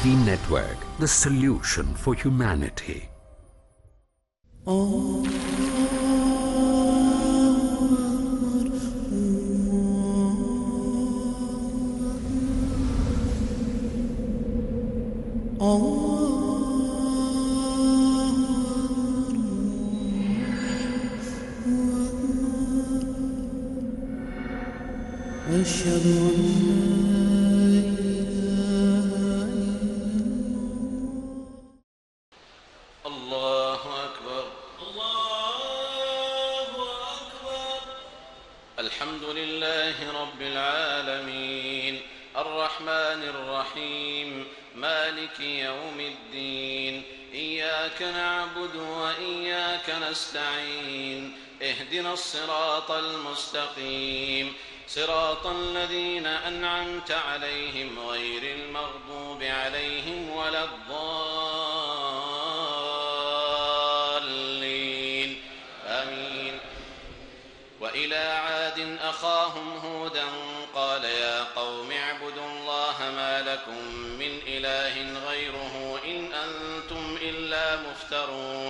TV network, the solution for humanity. Oh. المستقيم. صراط الذين أنعمت عليهم غير المغضوب عليهم ولا الضالين. آمين. وإلى عاد أخاهم هودا قال يا قوم اعبدوا الله ما لكم من إله غيره إن أنتم إلا مفترون.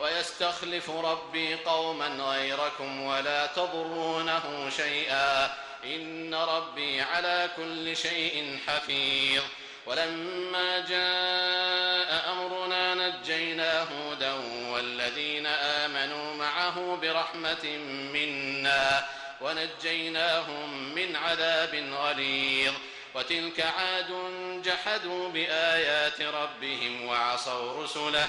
ويستخلف ربي قوما غيركم ولا تضرونه شيئا. إن ربي على كل شيء حفيظ. ولما جاء أمرنا نجينا هودا والذين آمنوا معه برحمة منا ونجيناهم من عذاب غليظ. وتلك عاد جحدوا بآيات ربهم وعصوا رسله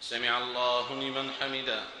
سمع الله لمن حمده.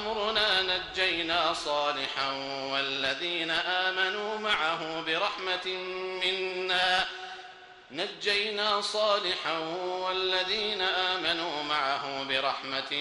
أمرنا نجينا صالحا والذين آمنوا معه برحمة منا. نجينا صالحا والذين آمنوا معه برحمة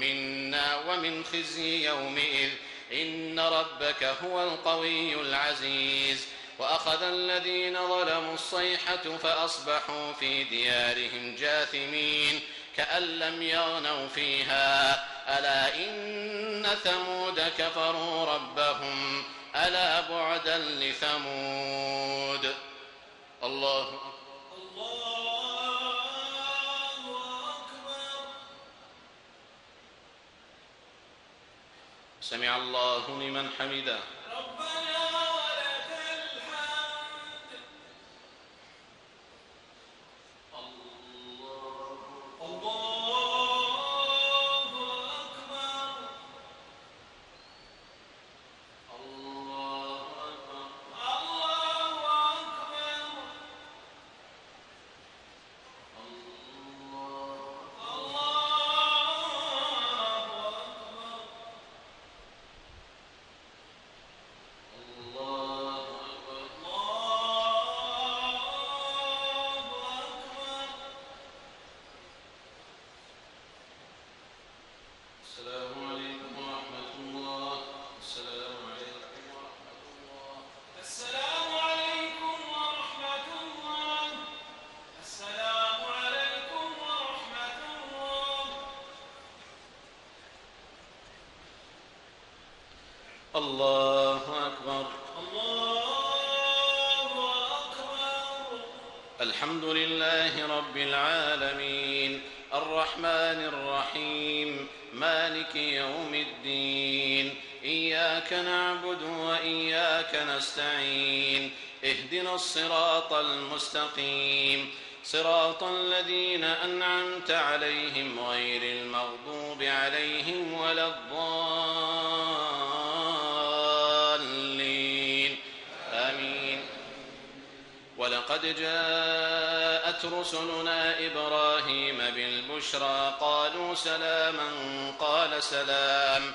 منا. ومن خزي يومئذ إن ربك هو القوي العزيز. وأخذ الذين ظلموا الصيحة فأصبحوا في ديارهم جاثمين كأن لم يغنوا فيها. ألا إن ثمود كفروا ربهم؟ ألا بعدا لثمود؟ الله أكبر. سمع الله لمن حمده. الله نستعين. اهدنا الصراط المستقيم. صراط الذين أنعمت عليهم غير المغضوب عليهم ولا الضالين. آمين. ولقد جاءت رسلنا إبراهيم بالبشرى. قالوا سلاما قال سلام.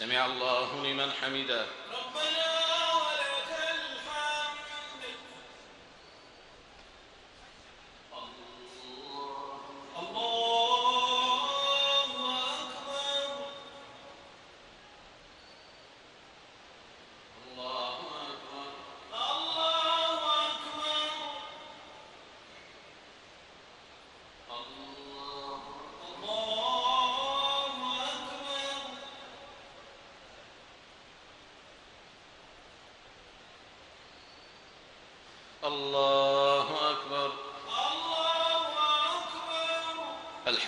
سمع الله لمن حمده.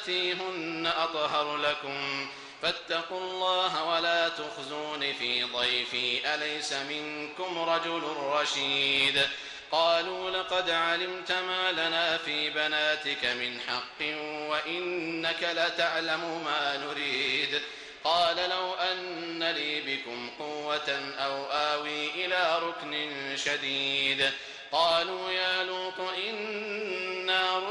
بناتي هن أطهر لكم. فاتقوا الله ولا تخزون في ضيفي. أليس منكم رجل رشيد؟ قالوا لقد علمت ما لنا في بناتك من حق وإنك لتعلم ما نريد. قال لو أن لي بكم قوة أو آوي إلى ركن شديد. قالوا يا لوط إنا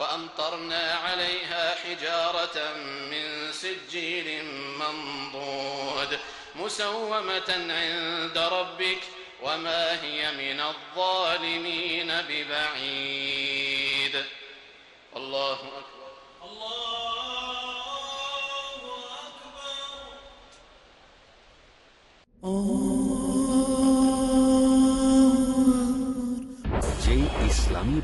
وأمطرنا عليها حجارة من سجيل منضود مسومة عند ربك وما هي من الظالمين ببعيد. الله أكبر. الله أكبر.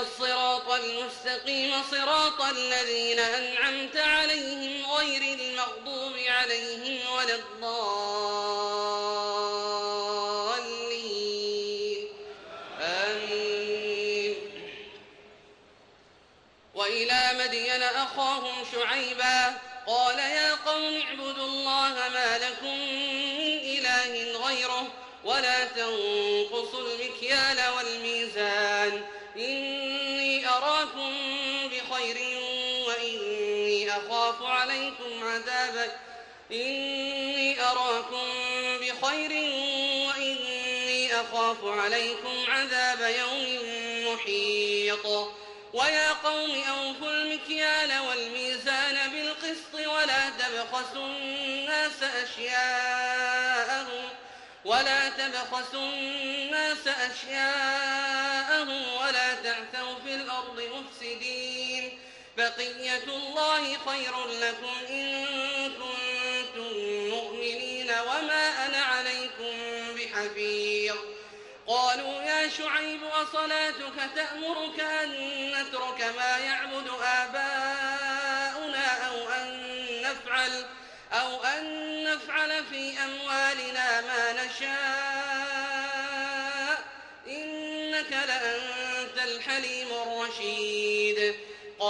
الصراط المستقيم صراط الذين أنعمت عليهم غير المغضوب عليهم ولا الضالين. آمين. وإلى مدين أخاهم شعيبا قال يا قوم اعبدوا الله ما لكم من إله غيره ولا تنقصوا المكيال والميزان. إني أخاف عليكم عذاب إني أراكم بخير وإني أخاف عليكم عذاب يوم محيط. ويا قوم أوفوا المكيال والميزان بالقسط ولا تبخسوا الناس أشياءهم ولا تبخسوا الناس أشياءهم ولا تعثوا في الأرض مفسدين. بقية الله خير لكم إن كنتم مؤمنين وما أنا عليكم بحفيظ. قالوا يا شعيب وصلاتك تأمرك أن نترك ما يعبد آباؤنا أو أن نفعل أو أن نفعل في أموالنا ما نشاء. إنك لأنت الحليم الرشيد.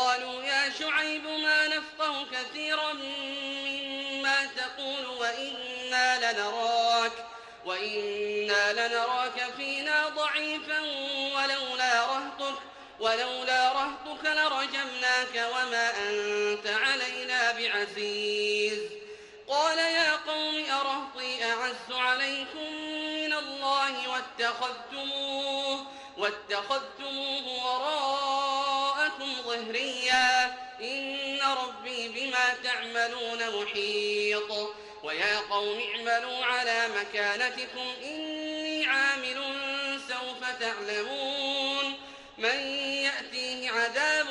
قالوا يا شعيب ما نفقه كثيرا مما تقول وإنا لنراك وإنا لنراك فينا ضعيفا ولولا رهطك ولولا رهطك لرجمناك وما أنت علينا بعزيز. قال يا قوم أرهطي أعز عليكم من الله واتخذتموه واتخذتموه وراءكم ظهريا إن ربي بما تعملون محيط. ويا قوم اعملوا على مكانتكم. إني عامل سوف تعلمون. من يأتيه عذاب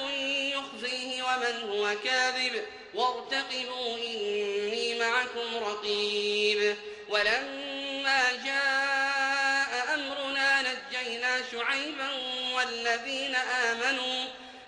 يخزيه ومن هو كاذب. وارتقبوا إني معكم رقيب. ولما جاء أمرنا نجينا شعيبا والذين آمنوا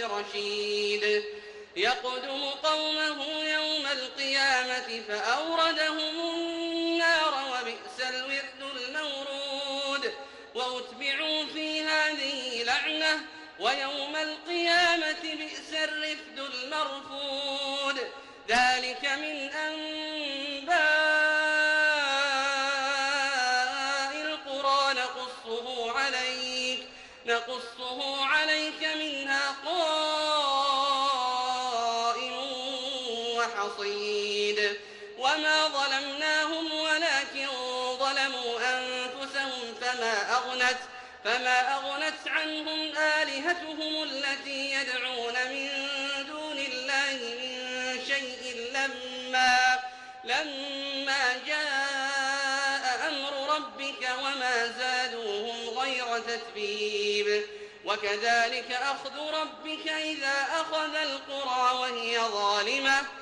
برشيد. يقدم قومه يوم القيامة فأوردهم النار وبئس الورد المورود. وأتبعوا في هذه لعنة ويوم القيامة بئس الرفد المرفود. ذلك من أنباء القرى نقصه عليك نقصه عليك منها وما ظلمناهم ولكن ظلموا أنفسهم فما أغنت فما أغنت عنهم آلهتهم التي يدعون من دون الله من شيء لما لما جاء أمر ربك وما زادوهم غير تتبيب. وكذلك أخذ ربك إذا أخذ القرى وهي ظالمة.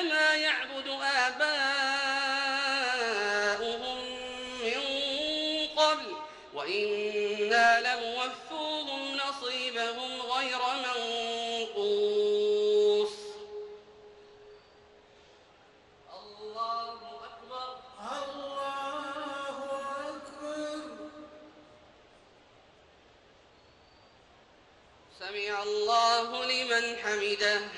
إلا كما يعبد آباؤهم من قبل وإنا لموفوهم نصيبهم غير منقوص. الله أكبر. الله أكبر. سمع الله لمن حمده.